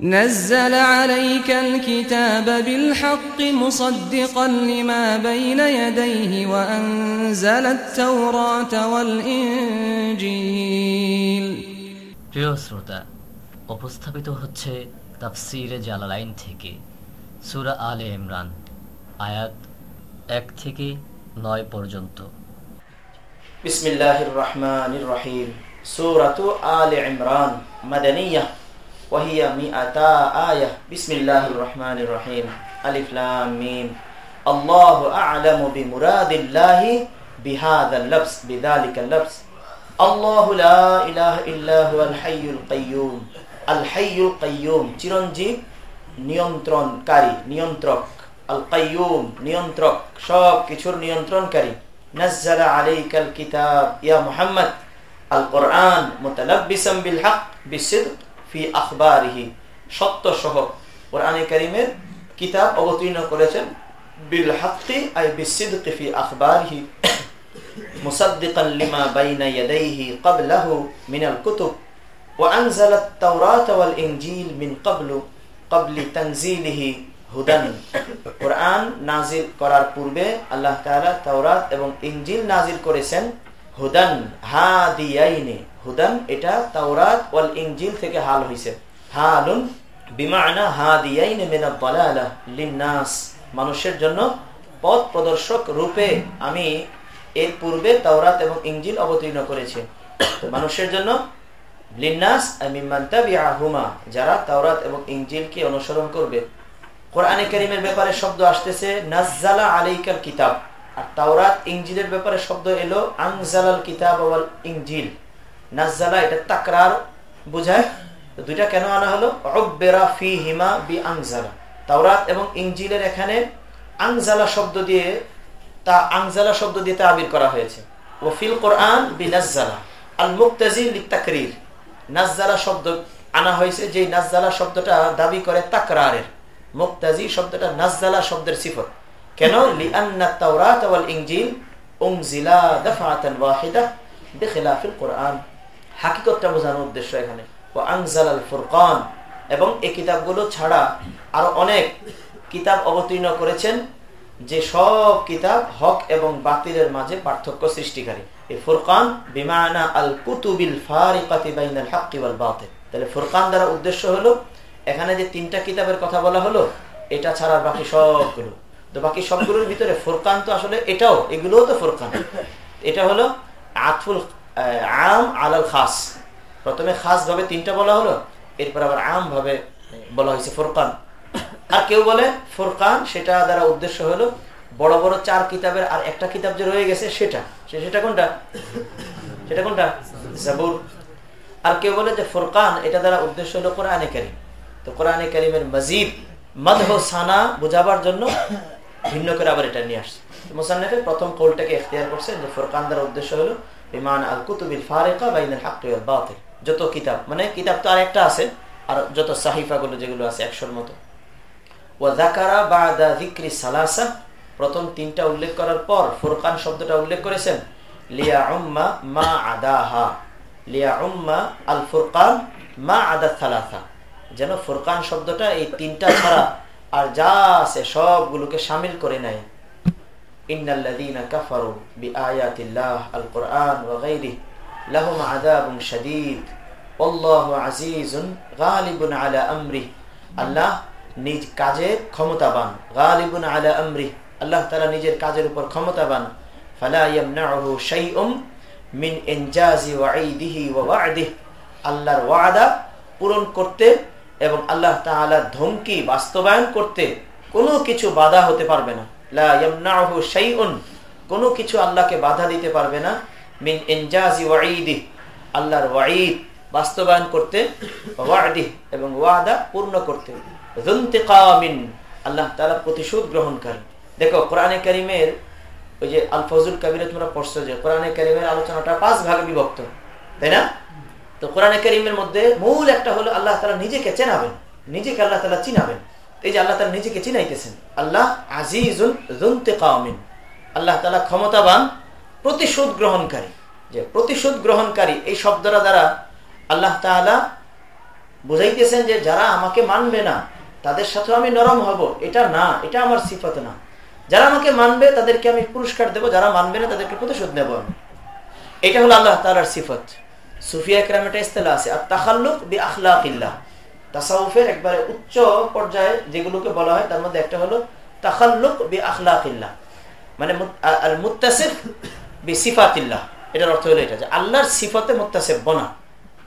نزل عليك الكتاب بالحق مصدقا لما بين يديه وأنزل التوراة والإنجيل প্রিয় শ্রোতা উপস্থাপিত হচ্ছে তাফসিরে জালালাইন থেকে সুরা আলে ইমরান আয়াত এক থেকে নয় পর্যন্ত بسم الله الرحمن الرحيم سورة آل عمران مدنية وهي مئتا آية بسم الله الرحمن الرحيم ألف لام ميم الله أعلم بمراد الله بهذا اللبس بذلك اللبس الله لا إله إلا هو الحي القيوم الحي القيوم চিরঞ্জীব নিয়ন্ত্রণকারী নিয়ন্ত্রক আল কাইয়ুম নিয়ন্ত্রক সব কিছুর নিয়ন্ত্রণকারী نزل عليك الكتاب يا محمد القرآن متلبسا بالحق بالصدق في أخباره সত্য সহ কোরআনে কারিমের কিতাব অবতীর্ণ করেছেন বিল হাক্কি আই বিসিদকি ফি আখবারিহি مصدقا لما بين يديه قبله من الكتب وأنزل التوراة والإنجيل من قبل قبل تنزيله হুদান কোরআন নাজিল করার পূর্বে আল্লাহ তাআলা তাওরাত এবং ইনজিল নাজিল করেছেন হুদান হাদিয়াইনে হুদান এটা তাওরাত ওয়াল ইনজিল থেকে হাল হইছে। হালুন বিমানা হাদিয়াইনে মিনাদ দালালা লিন্নাস। মানুষের জন্য পথ প্রদর্শক রূপে আমি এর পূর্বে তাওরাত এবং ইনজিল অবতীর্ণ করেছি। মানুষের জন্য লিন্নাস তাবিআহুমা, যারা তাওরাত এবং ইনজিলকে অনুসরণ করবে। কোরআনে করিমের ব্যাপারে শব্দ আসতেছে, নাজ্জালা আলাইকাল কিতাব। আর তাওরাত ইংজিলের ব্যাপারে শব্দ এলো আংজালাল কিতাব ওয়াল ইংজিল নাজ্জালা, এটা তাকরার, বোঝায়? দুইটা কেন আনা হলো? রব্বেরা ফি হিমা বি আংজালা তাওরাত এবং ইংজিলের এখানে আংজালা শব্দ দিয়ে, তা আংজালা শব্দ দিয়ে তাবির করা হয়েছে। ও ফিল কোরআন বি নাজ্জালা আল মুক্তাজিল লিতাকরির নাজ্জালা শব্দ আনা হয়েছে যে নাজ্জালা শব্দটা দাবি করে তাকরারের। মুক্তাজি শব্দটা নাজ্জালা শব্দের সিফত। কেন? লিআন্না তাওরাত ওয়াল ইনজিল উনজিলা দাফআতান ওয়াহিদা বিখিলাফিল কোরআন। হাকিকতটা বোঝানোর উদ্দেশ্য এখানে। ওয়া আনজালাল ফুরকান। এবং এই কিতাবগুলো ছাড়া আরও অনেক কিতাব অবতীর্ণ করেছেন, যে সব কিতাব হক এবং বাতিলের মাঝে পার্থক্য সৃষ্টিকারী। এই ফুরকান, বিমানা আল কুতুবিল ফারিকাতি বাইনাল হাক্কি ওয়াল বাতিল। তাহলে ফুরকান দ্বারা উদ্দেশ্য হলো, এখানে যে তিনটা কিতাবের কথা বলা হলো, এটা ছাড়া বাকি সবগুলো। তো বাকি সবগুলোর ভিতরে ফোরকান তো আসলে এটাও, এগুলোও তো ফোরকান। এটা হলো আতফুল আম আলাল খাস। প্রথমে খাস ভাবে তিনটা বলা হলো, এরপর আবার আম ভাবে বলা হয়েছে ফোরকান। আর কেউ বলে ফোরকান, সেটা দ্বারা উদ্দেশ্য হলো বড় বড় চার কিতাবের আর একটা কিতাব যে রয়ে গেছে, সেটা। সেটা কোনটা? সেটা কোনটা? জাবুর। আর কেউ বলে যে ফোরকান, এটা দ্বারা উদ্দেশ্য হলো কোরআনে কারিম। তো কোরআনে কারিমের মজিদ, মদহ সানা বোঝাবার জন্য ভিন্ন করে আবার এটা নিয়ে আসছে। প্রথম এখতিয়ার করছে যে উদ্দেশ্য হলো, বিমান আল কুতুবিল ফারেকা হাক্কি বাতিল। যত কিতাব মানে কিতাব তো আছে, আর যত সাহিফাগুলো যেগুলো আছে একশোর মতো। ও জাকারা বা দা জিক্রি সালাসা, প্রথম তিনটা উল্লেখ করার পর ফুরকান শব্দটা উল্লেখ করেছেন, লিয়া উম্মা মা আদাহা। লিয়া উম্মা আল মা আদা থালাথা যেন ফুরকান শব্দটা এই তিনটা ছাড়া আর যা আছে সবগুলোকে সামিল করে নেয়। ইন্নাল্লাযীনা কাফারু বিআয়াতিল্লাহ আল কুরআন ওয়া গায়রিহি, লাহুম আযাবুন শাদীদ, ওয়াল্লাহু আজিজুন গালিবুন আলা আমরি আল্লাহ নিজ কাজে ক্ষমতাবান, গালিবুন আলা আমরি আল্লাহ তাআলা নিজের কাজের উপর ক্ষমতাবান। ফালা ইয়ামনাউহু মিন ইনজাজি ওয়াঈদিহি ওয়া ওয়া'দিহি। আল্লাহর ওয়াদা পূরণ করতে এবং আল্লাহ তাআলার ধমকি বাস্তবায়ন করতে কোনো কিছু বাধা হতে পারবে না। কোনো কিছু আল্লাহকে বাধা দিতে পারবে না, মিন ইনজাজি ওয়াঈদি, আল্লাহর ওয়াঈদ বাস্তবায়ন করতে ওয়াদি এবং ওয়াদা পূর্ণ করতে। যুনতিকামিন আল্লাহ তাআলা প্রতিশোধ গ্রহণ করেন দেখো, কোরআনে কারীমের ওই যে আল ফজুল কাবিরে তোমরা পড়ছো যে, কোরআনে কারিমের আলোচনাটা পাঁচ ভাগে বিভক্ত, তাই না? তো কোরআনে কারিমের মধ্যে মূল একটা হলো আল্লাহ তালা নিজেকে চেনাবেন, নিজেকে আল্লাহ তালা চিনাবেন। এই যে আল্লাহ তালা নিজেকে চিনাইতেছেন। আল্লাহ আজিজুল আল্লাহ তালা ক্ষমতাবান, প্রতিশোধ গ্রহণকারী। যে প্রতিশোধ গ্রহণকারী, এই শব্দটা দ্বারা আল্লাহ তালা বুঝাইতেছেন যে যারা আমাকে মানবে না, তাদের সাথে আমি নরম হব, এটা না, এটা আমার সিফত না। যারা আমাকে মানবে, তাদেরকে আমি পুরস্কার দেব, যারা মানবে না, তাদেরকে প্রতিশোধ নেব আমি। এটা হলো আল্লাহ তালার সিফত। সুফিয়া ক্রাম এটা ইস্তেলা আছে আর তাহাল্লুক বি আখলাকিল্লাহ তাসাউফের একবারে উচ্চ পর্যায়ে যেগুলোকে বলা হয়, তার মধ্যে একটা হলো তাখাল্লুক বি আখলাকিল্লাহ। মানে আল মুত্তাসিফ বি সিফাতিল্লাহ। এটার অর্থ হলো এটা যে আল্লাহর সিফতে মুত্তাসিফ বনা।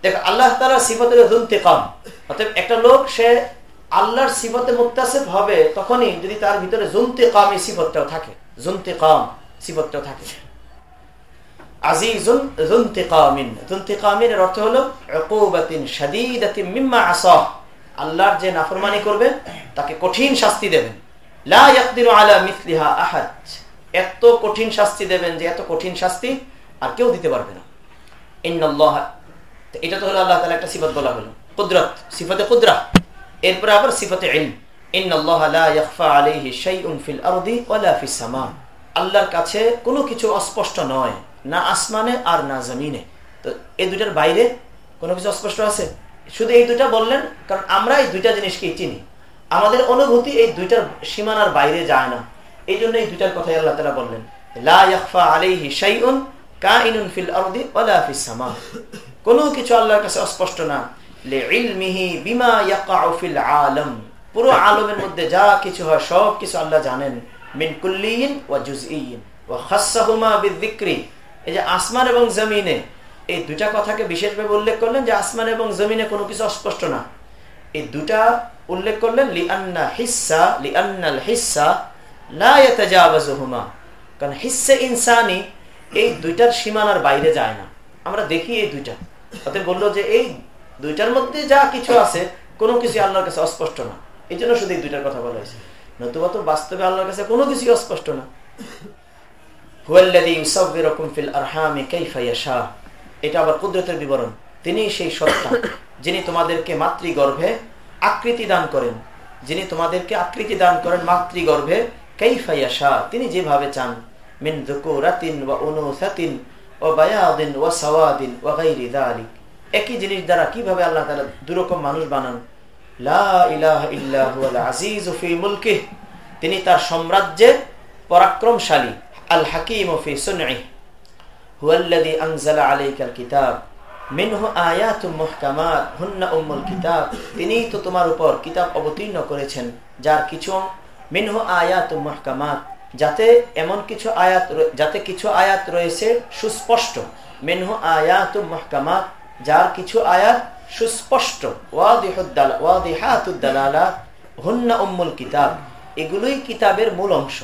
দেখ, আল্লাহ তালার সিফতে কাম অর্থাৎ একটা লোক, সে আল্লাহর সিফতে মুত্তাসিফ হবে তখনই যদি তার ভিতরে জুনতে কাম এই সিফতটাও থাকে। জুনতে কাম সিফতটাও থাকে। আজিজুন অর্থ হলো মিম্মা আল্লাহর যে নাফরমানি করবে, তাকে কঠিন শাস্তি দেবেন। আলা এত কঠিন শাস্তি দেবেন যে এত কঠিন শাস্তি আর কেউ দিতে পারবে না। এটা তো হলো আল্লাহ তাআলা একটা সিফত বলা হলো। কুদরত, সিফতে কুদরা। এরপরে আবার সিফতে সামা। আল্লাহর কাছে কোনো কিছু অস্পষ্ট নয়। না আসমানে আর না জমিনে। তো এই দুইটার বাইরে কোনো কিছু অস্পষ্ট আছে? শুধু এই দুইটা বললেন, কারণ আমরা এই দুইটা জিনিসকেই চিনি। আমাদের অনুভূতি এই দুইটার সীমানার বাইরে যায় না। এই জন্য এই দুইটার কথাই আল্লাহ তালা বললেন কোনো কিছু আল্লাহর কাছে অস্পষ্ট না। পুরো আলমের মধ্যে যা কিছু হয়, সব কিছু আল্লাহ জানেন। মিন কুল্লিন ওয়া জুজইন ওয়া খাসসাহুমা বিযিকরি। এই যে আসমান এবং জমিনে, এই দুটা কথাকে বিশেষভাবে উল্লেখ করলেন যে আসমান এবং জমিনে কোনো কিছু অস্পষ্ট না। এই দুটা উল্লেখ করলেন, লিআন্না হিসা, লিআন্নাল হিসা কারণ হিসে ইনসানি এই দুইটার সীমানার বাইরে যায় না। আমরা দেখি এই দুইটা। অতএব বলল যে এই দুইটার মধ্যে যা কিছু আছে, কোনো কিছু আল্লাহর কাছে অস্পষ্ট না। এই জন্য শুধু এই দুইটার কথা বলা হয়েছে। নতুবা তো বাস্তবে আল্লাহর কাছে কোনো কিছু অস্পষ্ট না। এটা বিবরণ। তিনি সেই সত্তা, যিনি তোমাদেরকে মাতৃগর্ভে আকৃতি দান করেন। যিনি তোমাদেরকে আকৃতি দান করেন মাতৃগর্ভে কাইফাইয়াশা তিনি যেভাবে চান, মিন দুকুরাতিন ওয়া উনুসাতিন ওয়া বায়াদিন ওয়া সাওয়াদিন ওয়া গায়রি যালিক। একই জিনিস দ্বারা কীভাবে আল্লাহ তাআলা দুরকম মানুষ বানান? লা ইলাহা ইল্লা হুয়াল আজিজু ফি মুলকিহি। তিনি তার সাম্রাজ্যে পরাক্রমশালী। আল হাকিম ফি সুনঈ, হুয়াল্লাযী আনজালা আলাইকাল কিতাব মিনহু আয়াতুম মুহকামাত, হুন্না উম্মুল কিতাব। তিনিই তো তোমার উপর কিতাব অবতীর্ণ করেছেন, যার কিছু মিনহু আয়াতুম মুহকামাত, যাতে এমন কিছু আয়াত যাতে কিছু আয়াত রয়েছে সুস্পষ্ট। মিনহু আয়াতুম মুহকামাত, যার কিছু আয়াত সুস্পষ্ট। ওয়াদিহুদ্দাল ওয়াদিহাতুদ্দালালাত হুন্না উম্মুল কিতাব। এগুলোই কিতাবের মূল অংশ।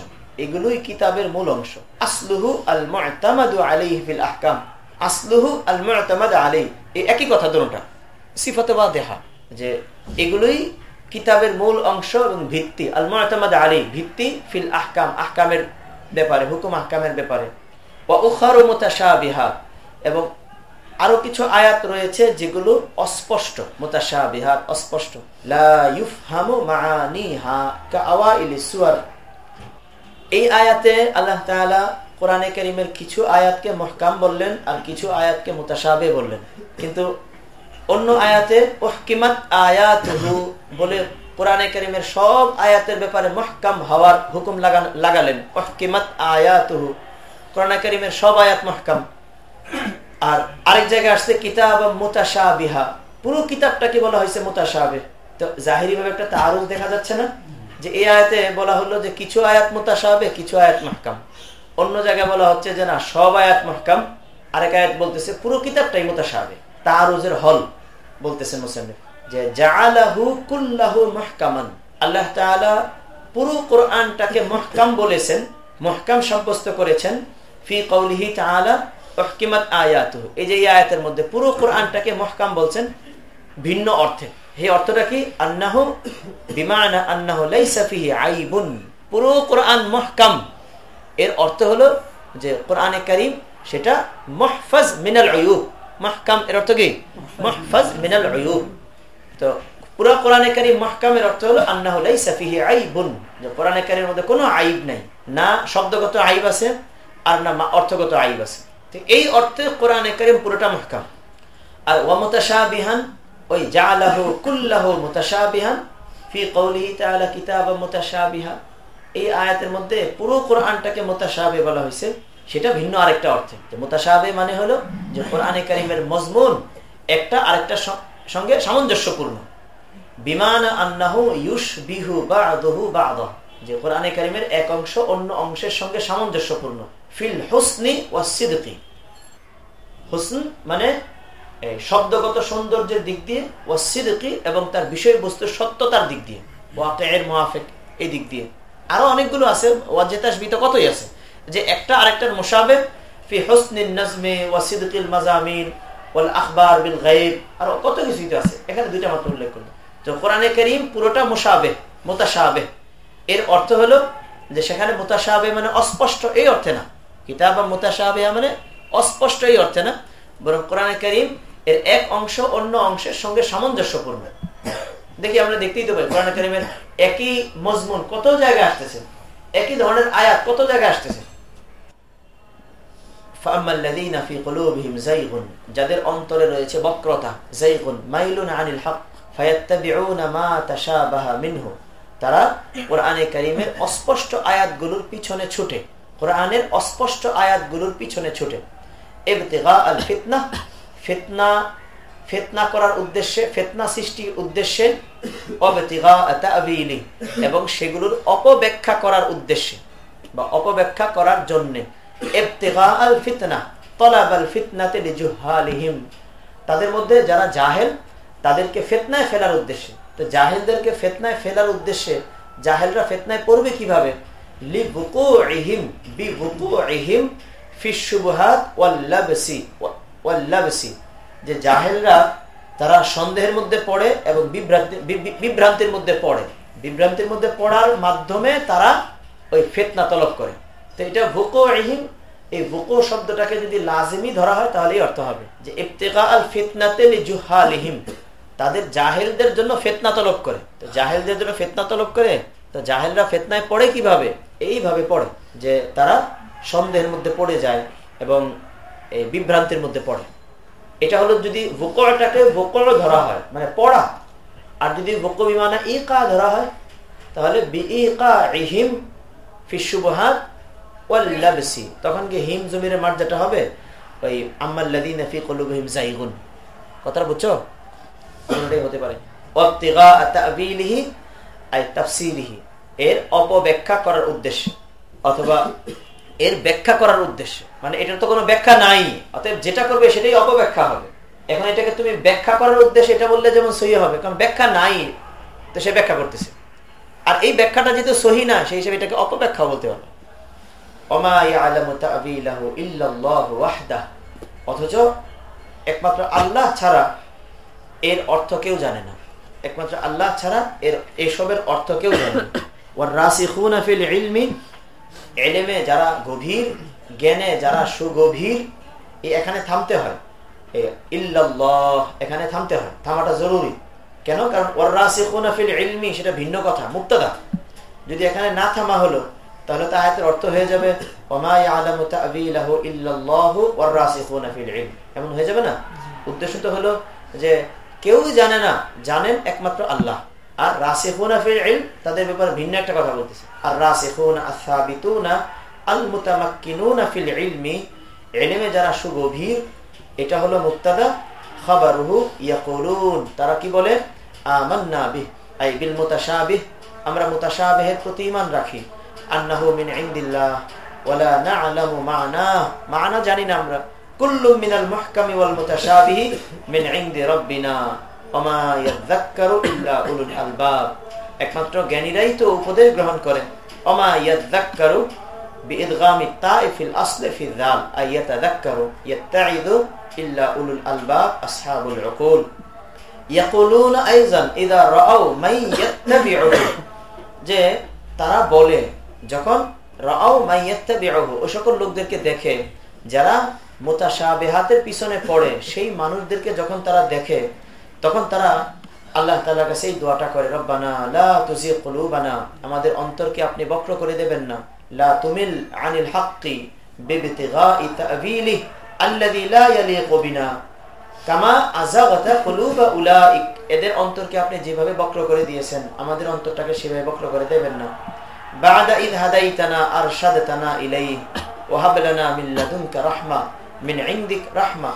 এগুলোই কিতাবের মূল অংশ। আসলুহু আল মুতামাদু আহকাম। আসলুহু আল এই একই কথা দুটোটা সিফাতে দেহা যে এগুলোই কিতাবের মূল অংশ এবং ভিত্তি। আল মুতামাদ আলাইহি, ভিত্তি ফিল আহকাম, আহকামের ব্যাপারে, হুকুম আহকামের ব্যাপারে। ওয়া উখারু মুতাশাবিহাত এবং আরও কিছু আয়াত রয়েছে যেগুলো অস্পষ্ট মুতাশাবিহাত অস্পষ্ট। লা ইউফহামু মাআনিহা কাআওয়াইলি সুয়ার। এই আয়াতে আল্লাহ তালা কোরআনে করিমের কিছু আয়াতকে মহকাম বললেন আর কিছু আয়াতকে মুতাসাবে বললেন। কিন্তু অন্য আয়াতে ওহকিমাত আয়াত বলে কোরআনে করিমের সব আয়াতের ব্যাপারে মহকাম হওয়ার হুকুম লাগালেন। ওহকিমাত আয়াত কোরআনে করিমের সব আয়াত মহকাম। আর আরেক জায়গায় আসছে কিতাব বিহা পুরো কিতাবটাকে বলা হয়েছে মোতাসাবে তো জাহিরি ভাবে একটা তারুজ দেখা যাচ্ছে না? যে এই আয়াতে বলা হলো যে কিছু আয়াত মোতাসাবে কিছু আয়াত মাহকাম। অন্য জায়গায় বলা হচ্ছে যে না, সব আয়াত মাহকাম। আরেক আয়াত বলতেছে পুরো কিতাবটাই মোতাসাবে তারুজের হল বলতেছে মুসান্নিফ যে মাহকামান। আল্লাহ পুরো কোরআনটাকে মহকাম বলেছেন, মহকাম সাব্যস্ত করেছেন। ফি কৌলিহি তাআলা আয়াতুহু। এই যে আয়াতের মধ্যে পুরো কোরআনটাকে মহকাম বলছেন ভিন্ন অর্থে। হে অর্থটা কি? আন্নাহ, বিমানা আন্নাহ লাইসা ফিহি আইবুন। পুরো কোরআন মহকাম। এর অর্থ হলো যে কোরআনে করিম সেটা মহফাজ মিনাল অয়ুব মাহকাম এর অর্থ কি? মহফাজ মিনাল অয়ুব তো পুরো কোরআনে কারিম মহকামের অর্থ হলো আন্না হলাই সাফিহি আইবুন। যে কোরআনে কারিমের মধ্যে কোনো আইব নাই। না শব্দগত আইব আছে, আর না অর্থগত আইব আছে। এই অর্থে কোরআনে কারিম পুরোটা মহকাম। আর ওয়ামতাশাবিহান ওই জালাহু কুল্লাহু ফি কওলিহি তাআলা কিতাবা এই আয়াতের মধ্যে পুরো কোরআনটাকে বলা হয়েছে সেটা ভিন্ন আরেকটা অর্থে। মানে হলো যে কোরআনে কারিমের মজমুন একটা সঙ্গে সামঞ্জস্যপূর্ণ। বিমান আন্নাহু ইউস বিহু বা আদহু বা আদহ যে কোরআনে কারিমের এক অংশ অন্য অংশের সঙ্গে সামঞ্জস্যপূর্ণ। ফিল হুসনি ও সিদ্কি হুসন মানে শব্দগত সৌন্দর্যের দিক দিয়ে ও সিদ্কি এবং তার বিষয়বস্তুর সত্যতার দিক দিয়ে ওয়াকের মোয়াফেক এই দিক দিয়ে। আরও অনেকগুলো আছে ওয়াজেতাসবিত কতই আছে? যে একটা আরেকটার মোশাবে ফি হোসনিন নজমে ওয়াসিদকিল মাজামিন ওয়াল আখবার বিল গাইব আর কত কিছুই আছে। এখানে দুইটা মাত্র উল্লেখ করল তো কোরআনে করিম পুরোটা মোশাবে মোতাসাবে এর অর্থ হলো যে সেখানে মোতাসাবে মানে অস্পষ্ট, এই অর্থে না। কিতাব মোতাসাবে মানে অস্পষ্ট, এই অর্থে না। বরং কোরআনে করিম এর এক অংশ অন্য অংশের সঙ্গে সামঞ্জস্যপূর্ণ। দেখি আমরা দেখতেই তো পাই, কোরআন করিমের একই মজমুন কত জায়গায় আসতেছে? একই ধরনের আয়াত কত জায়গায় আসতেছে? যাদের অন্তরে রয়েছে বক্রতা ছুটে ফিতনা, ফেতনা করার উদ্দেশ্যে, ফেতনা সৃষ্টির উদ্দেশ্যে এবং সেগুলোর অপব্যাখ্যা করার উদ্দেশ্যে, বা অপব্যাখ্যা করার জন্যে। তাদের মধ্যে যারা জাহেল, তাদেরকে ফেতনায় ফেলার উদ্দেশ্যে। তো জাহেলদেরকে ফেতনায় ফেলার উদ্দেশ্যে জাহেলরা ফেতনায় পড়বে কীভাবে? যে জাহেলরা তারা সন্দেহের মধ্যে পড়ে এবং বিভ্রান্তির মধ্যে পড়ে। বিভ্রান্তির মধ্যে পড়ার মাধ্যমে তারা ওই ফেতনা তলব করে। তো এটা ভুকো আহিম এই ভুকো শব্দটাকে যদি লাজিমি ধরা হয় তাহলেই অর্থ হবে যে ইফতেকা আল ফিতনাতে জুহালিহিম তাদের জাহেলদের জন্য ফেতনা তলব করে। তো জাহেলদের জন্য ফেতনা তলব করে, তো জাহেলরা ফেতনায় পড়ে কীভাবে? এইভাবে পড়ে যে তারা সন্দেহের মধ্যে পড়ে যায় এবং বিভ্রান্তির মধ্যে পড়ে। এটা হলো যদি ভোকরটাকে ভোকর ধরা হয় মানে পড়া, আর যদি ভোক বিমানা ই কা ধরা হয়, তাহলে ওয়াল্লাবসি তখন কি হিম জমির মাঠ যেটা হবে? ওই কলুবহিম জাইগুন কথাটা বুঝছ? হতে পারে। এর অপব্যাখ্যা করার উদ্দেশ্যে। অথবা এর ব্যাখ্যা করার উদ্দেশ্যে। মানে এটার তো কোনো ব্যাখ্যা নাই, অতএব যেটা করবে সেটাই অপব্যাখ্যা হবে। এখন এটাকে তুমি ব্যাখ্যা করার উদ্দেশ্যে এটা বললে যেমন সহি হবে, কারণ ব্যাখ্যা নাই, তো সে ব্যাখ্যা করতেছে। আর এই ব্যাখ্যাটা যেহেতু সহি না, সেই হিসেবে এটাকে অপব্যাখ্যা বলতে হবে। অথচ একমাত্র আল্লাহ ছাড়া এর অর্থ কেউ জানে না। একমাত্র আল্লাহ ছাড়া এর এসবের অর্থ কেউ জানে না। এলেমে যারা গভীর জ্ঞানে, যারা সুগভীর এখানে থামতে হয়। এখানে থামতে হয়। থামাটা জরুরি। কেন? কারণ সেটা ভিন্ন কথা, মুক্তদা। যদি এখানে না থামা হলো, তাহলে তা অর্থ হয়ে যাবে এমন হয়ে যাবে না? উদ্দেশ্য তো হলো যে, কেউই জানে না, জানেন একমাত্র আল্লাহ। আর রাসেফুনা ফিল ইলম তাদের ব্যাপারে ভিন্ন একটা কথা বলতেছে। আর রাসেফুনা আসাবিতুনা আল মুতামাক্কিনুনা ফিল ইলমি ইলমে যারা সুগভীর, এটা হলো মুক্তাদা খাবারুহু ইয়াকুলুন। তারা কি বলে? আমান্না বিহ, আই বিল মুতাশাবিহ। আমরা মুতাশাবিহের প্রতি ঈমান রাখি। আন্নাহু মিন ইনদিল্লাহ, ওয়ালা না'লামু মা'না মা'না জানি না আমরা। কুল্লু মিনাল মুহকামি ওয়াল মুতাশাবিহি মিন ইনদি রাব্বিনা। ওমা ইয়াযাক্কারু ইল্লা উলুল আলবাব একমাত্র জ্ঞানীরাই তো উপদেশ গ্রহণ করেন ওমা ইয়াযাক্কারু بإدغام التاء في الأصل في الذال أي يتذكر يتعظ إلا أولو الألباب أصحاب العقول يقولون أيضا إذا رأوا من يتبعه যে তারা বলে যখন রাও মাইয়াত্তাবিউহু ও সকল লোকদেরকে দেখে যারা মোতাশাবিহাতের পিছনে পড়ে সেই মানুষদেরকে যখন তারা দেখে তখন তারা আল্লাহ তাআলার কাছে এই দোয়াটা করে, রব্বানা লা তুজি কুলুবানা। আমাদের অন্তরকে আপনি বক্র করে দেবেন না। লা তুমিল আনিল হাক্কি কামা কুলুবা উলাইক। এদের অন্তরকে আপনি যেভাবে বক্র করে দিয়েছেন, আমাদের অন্তরটাকে সেভাবে বক্র করে দেবেন না। বাদা ইদ হাদাইতানা রাহমা।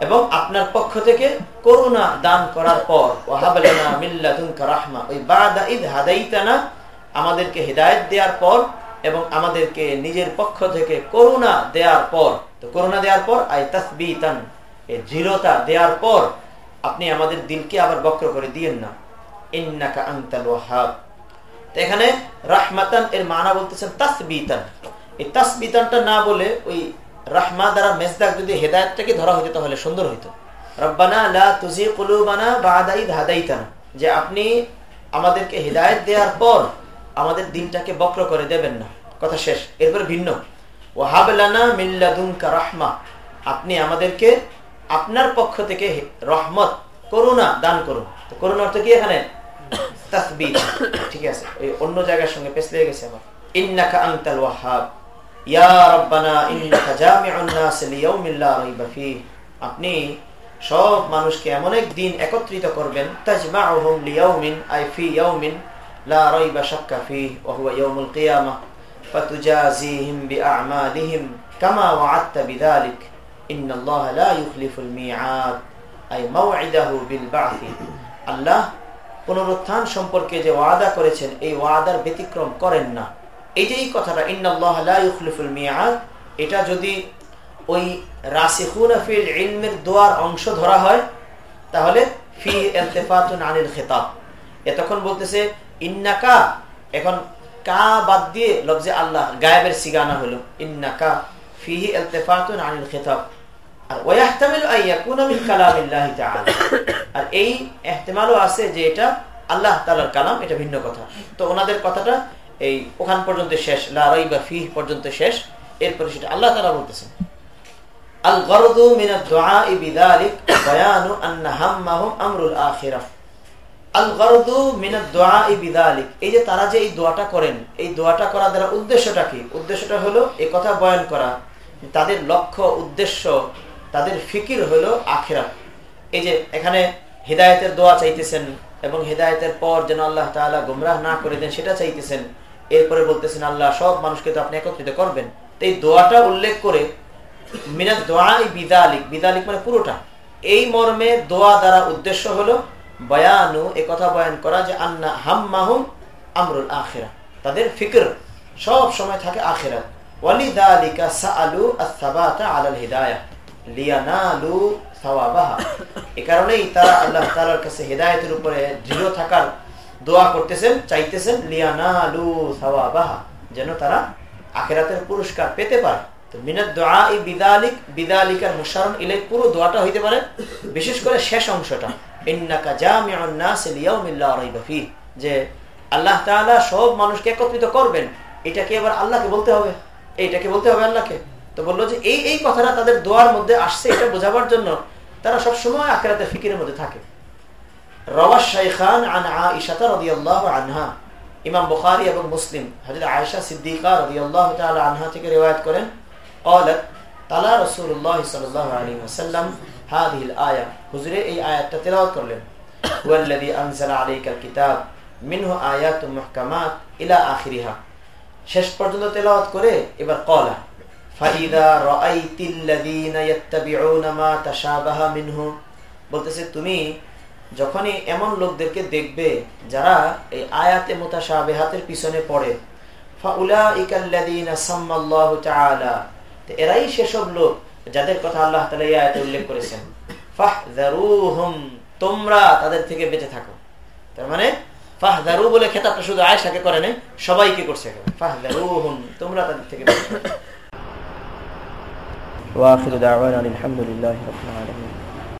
এবং আপনার পক্ষ থেকে করুণা দান করার পর আমাদেরকে হেদায়েত দেওয়ার পর এবং আমাদেরকে নিজের পক্ষ থেকে করুণা দেওয়ার পর, তো করুণা দেওয়ার পর, আই তাসবিতান এই দৃঢ়তা দেওয়ার পর, আপনি আমাদের দিলকে আবার বক্র করে দিয়েন না। ইন্নাকা আনতাল ওয়াহাব। এখানে রাহমাতান এর মানা বলতেছেন তাসবিতান। এই তাসবিতানটা না বলে ওই রাহমা দ্বারা মেজদাক যদি হেদায়তটাকে ধরা হইতো তাহলে সুন্দর হইতো। যে আপনি আমাদেরকে হেদায়েত দেওয়ার পর আমাদের দিনটাকে বক্র করে দেবেন না। কথা শেষ। ভিন্ন। রাহমা। আপনি আমাদেরকে আপনার পক্ষ থেকে রহমত, করুণা দান করুন। তো করুণা অর্থ কি এখানে? ঠিক আছে। ওই অন্য জায়গার সঙ্গে পেছ লেগে গেছে আমার ইন্নাকা আনতাল ওয়াহাব। আপনি সব মানুষকে এমন এক দিন একত্রিত করবেন আল্লাহ পুনরুত্থান সম্পর্কে যে ওয়াদা করেছেন, এই ওয়াদার ব্যতিক্রম করেন না। এই যে এই কথাটা, ইন্নাল্লাহ লা ইউখলিফুল মিআদ এটা যদি ওই রাসিখুনা ফিল ইলমের দোয়ার অংশ ধরা হয়, তাহলে ফি ইলতিফাতুন আনিল খিতাব। এতক্ষণ বলতেছে, ইন্নাকা, এখন কা বাদ দিয়ে লফজে আল্লাহ, গায়েবের সিগানা হলো। ইন্নাকা ফিহি ইলতিফাতুন আনিল খিতাব। আর ওয়াহতামিলু আন ইয়াকুনা মিন কালামিল্লাহি তাআলা। আর এই ইহতিমালও আছে যে এটা আল্লাহ তাআলার কালাম, এটা ভিন্ন কথা। তো ওনাদের কথাটা এই ওখান পর্যন্ত শেষ, লা রাইবা ফিহ পর্যন্ত শেষ। এরপর সেটা আল্লাহ তাআলা বলতেছেন। তাদের লক্ষ্য, উদ্দেশ্য, তাদের ফিকির হলো আখিরাত এই যে এখানে হৃদায়তের দোয়া চাইতেছেন এবং হৃদায়তের পর যেন আল্লাহ তাআলা গুমরাহ না করে দেন, সেটা চাইতেছেন। এরপরে বলতেছেন, আল্লাহ, সব মানুষকে তো আপনি একত্রিত করবেন। তো এই দোয়াটা উল্লেখ করে মিনাত দোয়া বিদালিক বিদালিক মানে পুরোটা। এই মর্মে দোয়া দ্বারা উদ্দেশ্য হলো, বয়ানু, এ কথা বয়ান করা যে, আন্না হাম্মাহুম আমরুল আখিরা। তাদের ফিকর সব সময় থাকে আখেরা তারা আল্লাহ তাআলার কাছে হেদায়েতের উপরে দৃঢ় থাকার দোয়া করতেছেন, চাইতেছেন, লিয়ানালু সাওয়াবাহা, যেন তারা আখিরাতের পুরস্কার পেতে পারে। তো এই বিদালিক, বিদালিকার পুরো দোয়াটা হইতে পারে, বিশেষ করে শেষ অংশটা। ইন্নাকা যে আল্লাহ তাআলা সব মানুষকে একত্রিত করবেন, এটাকে এবার আল্লাহকে বলতে হবে। এইটাকে বলতে হবে আল্লাহকে। তো বলল যে এই এই কথাটা তাদের দোয়ার মধ্যে আসছে, এটা বোঝাবার জন্য তারা সব সময় আখেরাতের ফিকিরের মধ্যে থাকে। রওয়াশ শাইখান আন আয়েশা রাদিয়াল্লাহু আনহা ইমাম বুখারী এবং মুসলিম হযরত আয়েশা সিদ্দিকা রাদিয়াল্লাহু তাআলা আনহা থেকে রিওয়ায়াত করেন قالت তালা রাসূলুল্লাহ সাল্লাল্লাহু আলাইহি ওয়াসাল্লাম هذه الايه হুজুরে এই আয়াতটা তেলাওয়াত করলেন হুয়াল্লাযী আনজালা আলাইকাল কিতাব মিনহু আয়াতুম মুহকামাত ইলা আখিরিহা শেষ পর্যন্ত তেলাওয়াত করে এবার কলা ফাইদা রাআইতিল্লাযীনা ইয়াত্তাবিউনা মা তাশাবাহা মিনহু বলতেছে তুমি যখনই এমন লোকদেরকে দেখবে যারা এই আয়াতে মুতাশাবিহাতের পিছনে পড়ে এরাই সেসব লোক যাদের কথা আল্লাহ তাআলা এই আয়াতে উল্লেখ করেছেন। তোমরা তাদের থেকে বেঁচে থাকো। তার মানে ফাহদারু বলে খেতাবটা শুধু আয়েশাকে করে নাই, সবাইকে করছে তোমরা তাদের থেকে বেঁচে থাকো।